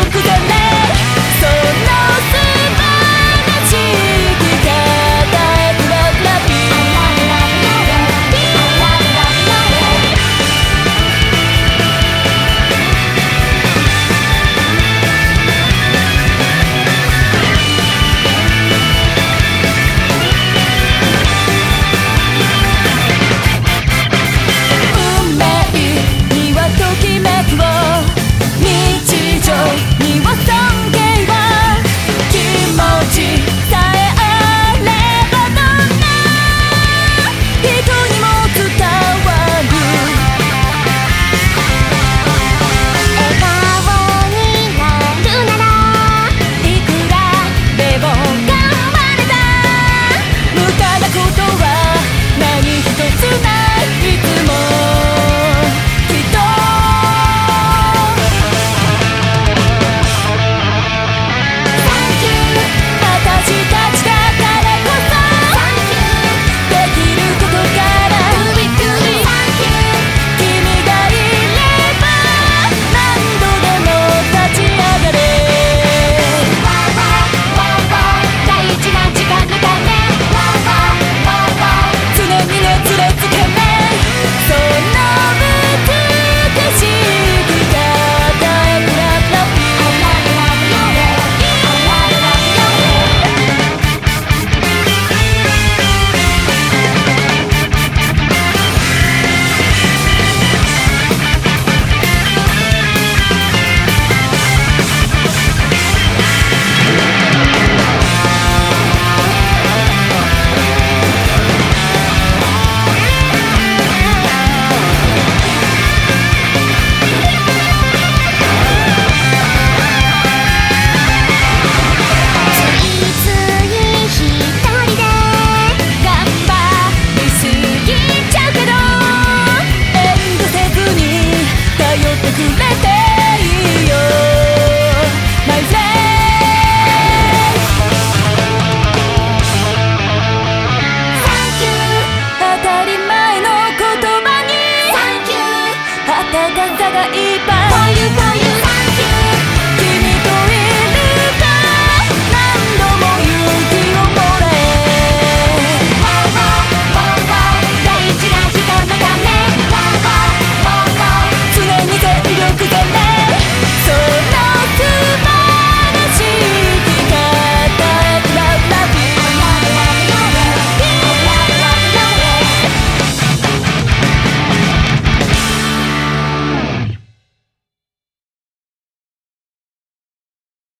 力